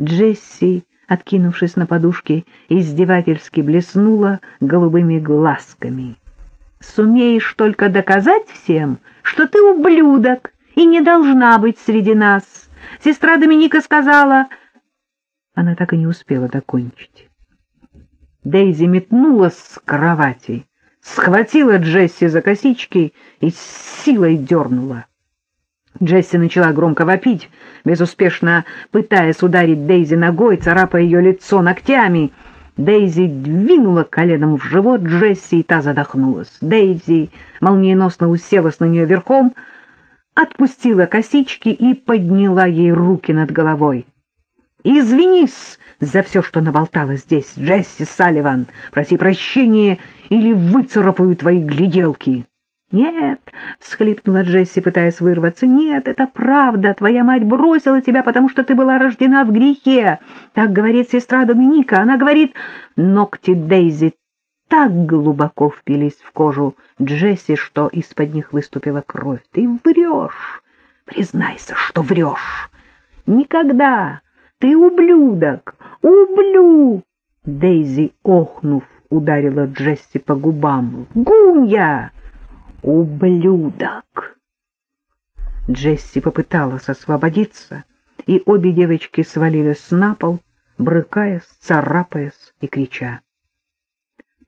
Джесси, откинувшись на подушке, издевательски блеснула голубыми глазками. «Сумеешь только доказать всем, что ты ублюдок и не должна быть среди нас. Сестра Доминика сказала...» Она так и не успела докончить. Дейзи метнулась с кровати, схватила Джесси за косички и с силой дернула. Джесси начала громко вопить, безуспешно пытаясь ударить Дейзи ногой, царапая ее лицо ногтями. Дейзи двинула коленом в живот Джесси, и та задохнулась. Дейзи молниеносно уселась на нее верхом, отпустила косички и подняла ей руки над головой. «Извинись за все, что наболтала здесь, Джесси Салливан. Проси прощения или выцарапаю твои гляделки». «Нет», — всхлипнула Джесси, пытаясь вырваться, — «нет, это правда. Твоя мать бросила тебя, потому что ты была рождена в грехе. Так говорит сестра Доминика. Она говорит...» Ногти Дейзи так глубоко впились в кожу Джесси, что из-под них выступила кровь. «Ты врешь! Признайся, что врешь! Никогда! Ты ублюдок! Ублю!» Дейзи, охнув, ударила Джесси по губам. «Гунья!» «Ублюдок!» Джесси попыталась освободиться, и обе девочки свалились на пол, брыкаясь, царапаясь и крича.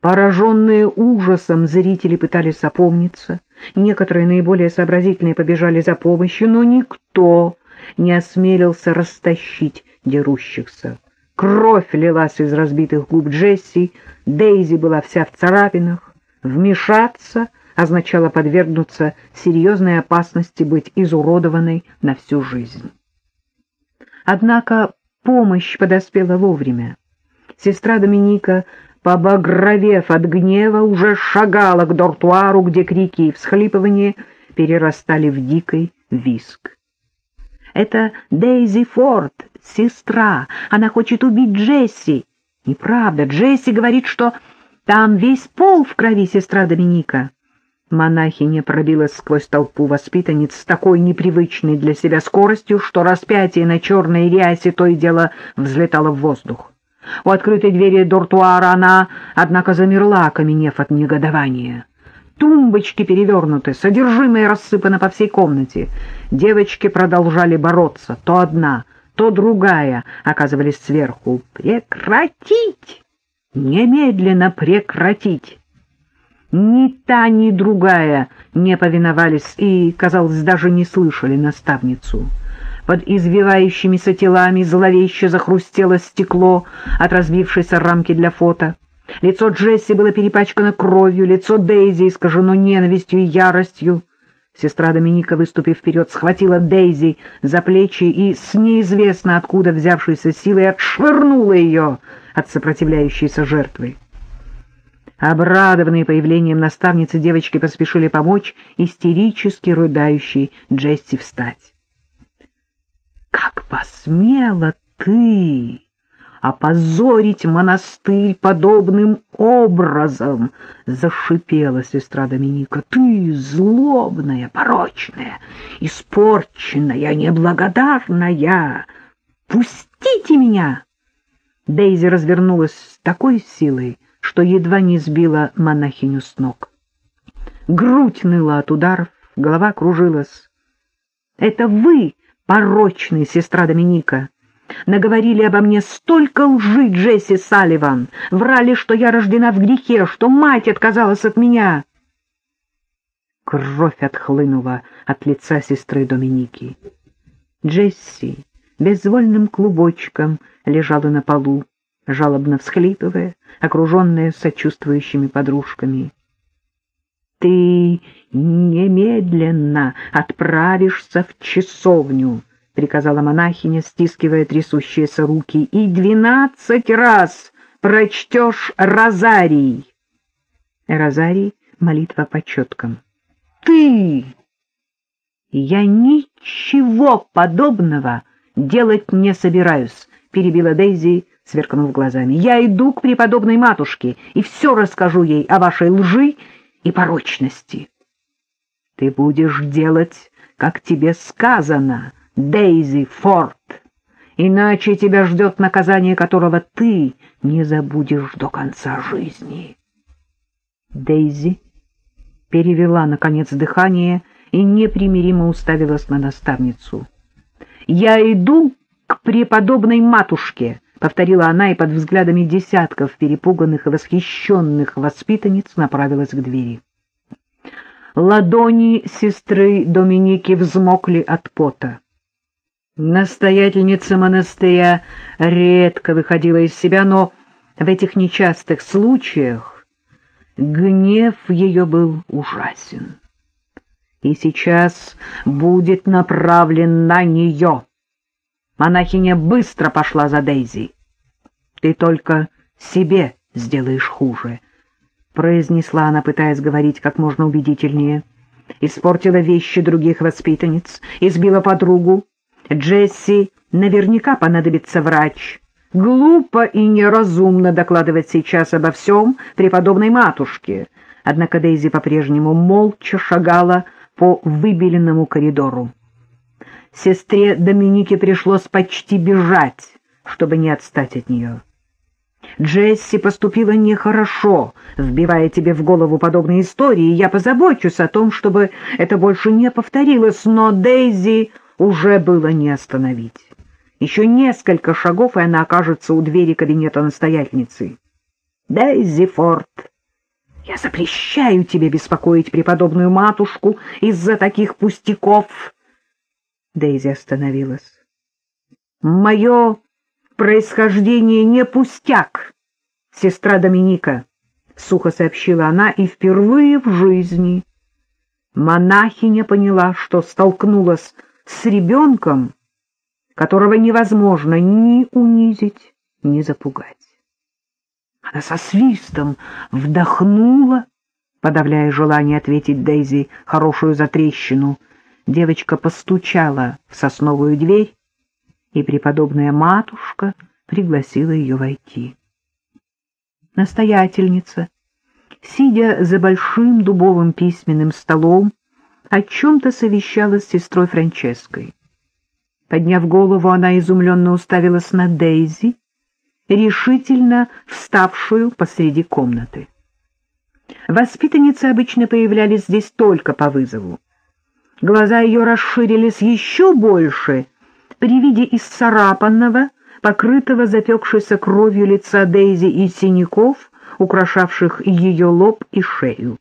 Пораженные ужасом зрители пытались опомниться, некоторые наиболее сообразительные побежали за помощью, но никто не осмелился растащить дерущихся. Кровь лилась из разбитых губ Джесси, Дейзи была вся в царапинах. Вмешаться — означало подвергнуться серьезной опасности быть изуродованной на всю жизнь. Однако помощь подоспела вовремя. Сестра Доминика, побагровев от гнева, уже шагала к дортуару, где крики и всхлипывания перерастали в дикий виск. «Это Дейзи Форд, сестра. Она хочет убить Джесси». «Неправда. Джесси говорит, что там весь пол в крови, сестра Доминика». Монахиня пробилась сквозь толпу воспитанниц с такой непривычной для себя скоростью, что распятие на черной рясе то и дело взлетало в воздух. У открытой двери дортуара она, однако, замерла, окаменев от негодования. Тумбочки перевернуты, содержимое рассыпано по всей комнате. Девочки продолжали бороться, то одна, то другая оказывались сверху. «Прекратить! Немедленно прекратить!» Ни та, ни другая не повиновались и, казалось, даже не слышали наставницу. Под извивающимися телами зловеще захрустело стекло от разбившейся рамки для фото. Лицо Джесси было перепачкано кровью, лицо Дейзи искажено ненавистью и яростью. Сестра Доминика, выступив вперед, схватила Дейзи за плечи и с неизвестно откуда взявшейся силой отшвырнула ее от сопротивляющейся жертвы. Обрадованные появлением наставницы, девочки поспешили помочь истерически рыдающей Джесси встать. «Как посмела ты опозорить монастырь подобным образом!» — зашипела сестра Доминика. «Ты злобная, порочная, испорченная, неблагодарная! Пустите меня!» Дейзи развернулась с такой силой, что едва не сбила монахиню с ног. Грудь ныла от ударов, голова кружилась. — Это вы, порочная сестра Доминика, наговорили обо мне столько лжи, Джесси Салливан, врали, что я рождена в грехе, что мать отказалась от меня. Кровь отхлынула от лица сестры Доминики. Джесси безвольным клубочком лежала на полу, жалобно всхлипывая, окруженная сочувствующими подружками. «Ты немедленно отправишься в часовню», — приказала монахиня, стискивая трясущиеся руки, — «и двенадцать раз прочтешь розарий». Розарий — молитва по четкам. «Ты!» «Я ничего подобного делать не собираюсь», — перебила Дейзи, сверкнув глазами. «Я иду к преподобной матушке и все расскажу ей о вашей лжи и порочности». «Ты будешь делать, как тебе сказано, Дейзи Форд, иначе тебя ждет наказание, которого ты не забудешь до конца жизни. Дейзи перевела, наконец, дыхание и непримиримо уставилась на наставницу. — Я иду к преподобной матушке, — повторила она и под взглядами десятков перепуганных и восхищенных воспитанниц направилась к двери. Ладони сестры Доминики взмокли от пота. Настоятельница монастыря редко выходила из себя, но в этих нечастых случаях гнев ее был ужасен. И сейчас будет направлен на нее. Монахиня быстро пошла за Дейзи. «Ты только себе сделаешь хуже», — произнесла она, пытаясь говорить как можно убедительнее. Испортила вещи других воспитанниц, избила подругу, Джесси наверняка понадобится врач. Глупо и неразумно докладывать сейчас обо всем преподобной матушке. Однако Дейзи по-прежнему молча шагала по выбеленному коридору. Сестре Доминике пришлось почти бежать, чтобы не отстать от нее. Джесси поступила нехорошо, вбивая тебе в голову подобные истории, я позабочусь о том, чтобы это больше не повторилось, но Дейзи уже было не остановить. Еще несколько шагов, и она окажется у двери кабинета настоятельницы. Дейзи Форд, я запрещаю тебе беспокоить преподобную матушку из-за таких пустяков. Дейзи остановилась. Мое происхождение не пустяк, сестра Доминика, — сухо сообщила она, и впервые в жизни монахиня поняла, что столкнулась с ребенком, которого невозможно ни унизить, ни запугать. Она со свистом вдохнула, подавляя желание ответить Дейзи хорошую затрещину. Девочка постучала в сосновую дверь, и преподобная матушка пригласила ее войти. Настоятельница, сидя за большим дубовым письменным столом, о чем-то совещалась с сестрой Франческой. Подняв голову, она изумленно уставилась на Дейзи, решительно вставшую посреди комнаты. Воспитанницы обычно появлялись здесь только по вызову. Глаза ее расширились еще больше при виде исцарапанного, покрытого запекшейся кровью лица Дейзи и синяков, украшавших ее лоб и шею.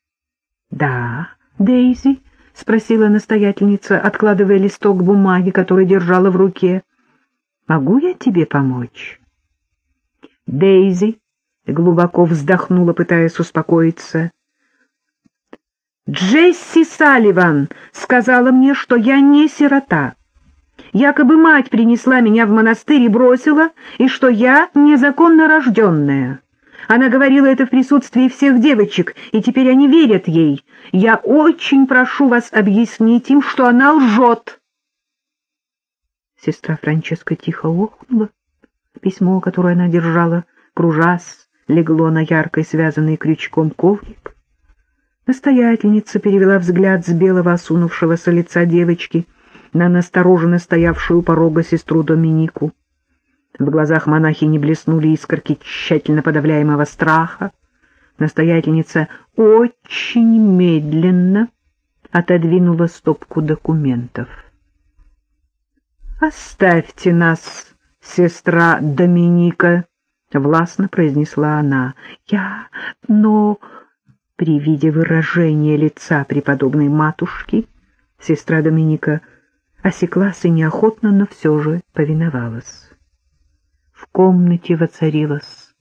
— Да, Дейзи? — спросила настоятельница, откладывая листок бумаги, который держала в руке. — Могу я тебе помочь? Дейзи глубоко вздохнула, пытаясь успокоиться. Джесси Салливан сказала мне, что я не сирота. Якобы мать принесла меня в монастырь и бросила, и что я незаконно рожденная. Она говорила это в присутствии всех девочек, и теперь они верят ей. Я очень прошу вас объяснить им, что она лжет. Сестра Франческа тихо охнула. Письмо, которое она держала, кружась, легло на яркой, связанный крючком коврик. Настоятельница перевела взгляд с белого осунувшегося лица девочки на настороженно стоявшую у порога сестру Доминику. В глазах монахи не блеснули искорки тщательно подавляемого страха. Настоятельница очень медленно отодвинула стопку документов. «Оставьте нас, сестра Доминика», — властно произнесла она. «Я... но...» При виде выражения лица преподобной матушки сестра Доминика осеклась и неохотно, но все же повиновалась. В комнате воцарилась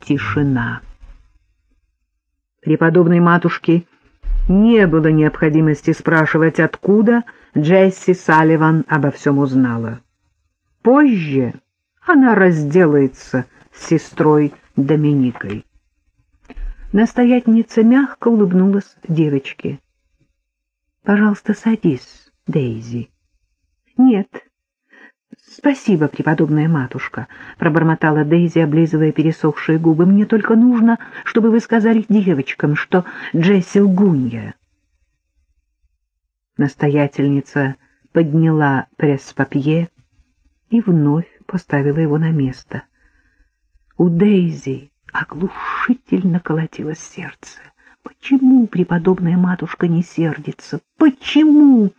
тишина. Преподобной матушке не было необходимости спрашивать, откуда Джесси Салливан обо всем узнала. Позже она разделается с сестрой Доминикой. Настоятельница мягко улыбнулась девочке. — Пожалуйста, садись, Дейзи. — Нет, «Спасибо, преподобная матушка», — пробормотала Дейзи, облизывая пересохшие губы. «Мне только нужно, чтобы вы сказали девочкам, что Джесси лгунья». Настоятельница подняла пресс-папье, и вновь поставила его на место. У Дейзи оглушительно колотилось сердце. Почему преподобная матушка не сердится? Почему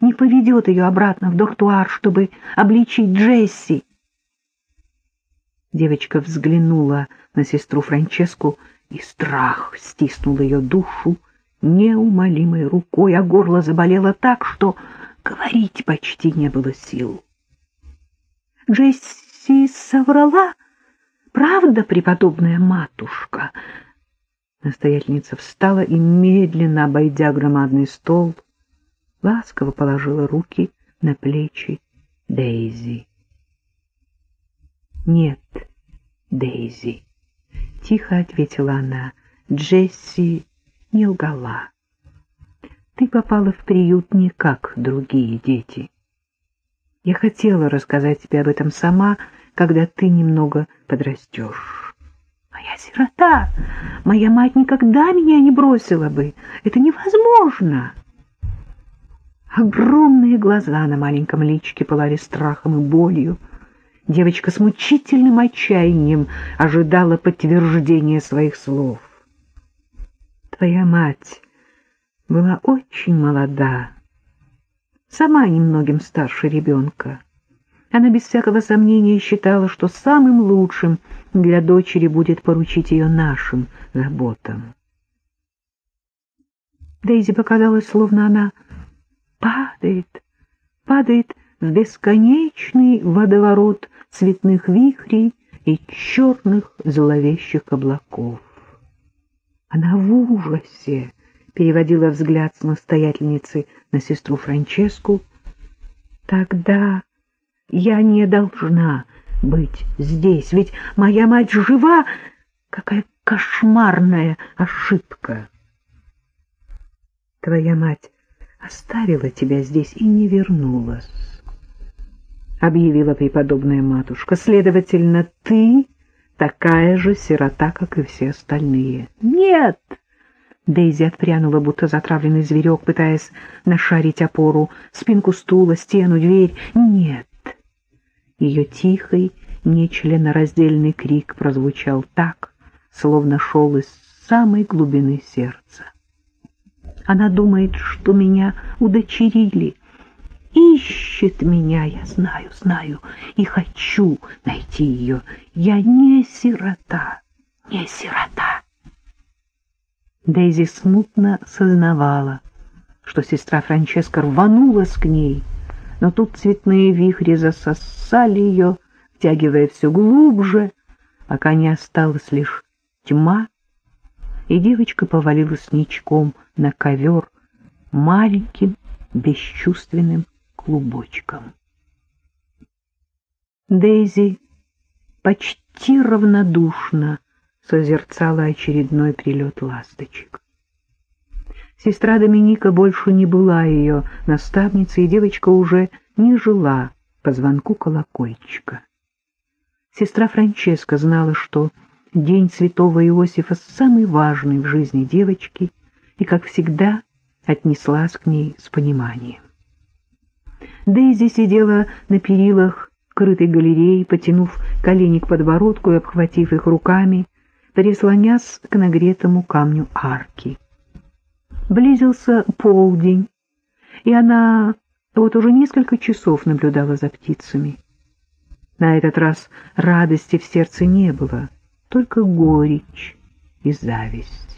не поведет ее обратно в дортуар, чтобы обличить Джесси? Девочка взглянула на сестру Франческу, и страх стиснул ее душу неумолимой рукой, а горло заболело так, что говорить почти не было сил. Джесси соврала, правда, преподобная матушка? Настоятельница встала и, медленно обойдя громадный стол, ласково положила руки на плечи Дейзи. «Нет, Дейзи», — тихо ответила она, — «Джесси не лгала. Ты попала в приют не как другие дети. Я хотела рассказать тебе об этом сама, когда ты немного подрастешь. Моя сирота, моя мать никогда меня не бросила бы. Это невозможно. Огромные глаза на маленьком личике пылали страхом и болью. Девочка с мучительным отчаянием ожидала подтверждения своих слов. Твоя мать была очень молода, сама немногим старше ребенка. Она без всякого сомнения считала, что самым лучшим для дочери будет поручить ее нашим заботам. Дейзи показалось, словно она падает, падает в бесконечный водоворот цветных вихрей и черных зловещих облаков. Она в ужасе переводила взгляд с настоятельницы на сестру Франческу. Тогда я не должна быть здесь, ведь моя мать жива. Какая кошмарная ошибка! Твоя мать оставила тебя здесь и не вернулась, — объявила преподобная матушка. Следовательно, ты такая же сирота, как и все остальные. Нет! Дейзи отпрянула, будто затравленный зверек, пытаясь нашарить опору, спинку стула, стену, дверь. Нет! Ее тихий, нечленораздельный крик прозвучал так, словно шел из самой глубины сердца. Она думает, что меня удочерили, ищет меня, я знаю, знаю, и хочу найти ее. Я не сирота, не сирота. Дейзи смутно сознавала, что сестра Франческа рванулась к ней, но тут цветные вихри засосали ее, втягивая все глубже, пока не осталась лишь тьма, и девочка повалилась ничком на ковер маленьким бесчувственным клубочком. Дейзи почти равнодушно созерцала очередной прилет ласточек. Сестра Доминика больше не была ее наставницей, и девочка уже не жила по звонку колокольчика. Сестра Франческа знала, что день святого Иосифа самый важный в жизни девочки, и, как всегда, отнеслась к ней с пониманием. Дейзи сидела на перилах крытой галереи, потянув колени к подбородку и обхватив их руками, прислонясь к нагретому камню арки. Близился полдень, и она вот уже несколько часов наблюдала за птицами. На этот раз радости в сердце не было, только горечь и зависть.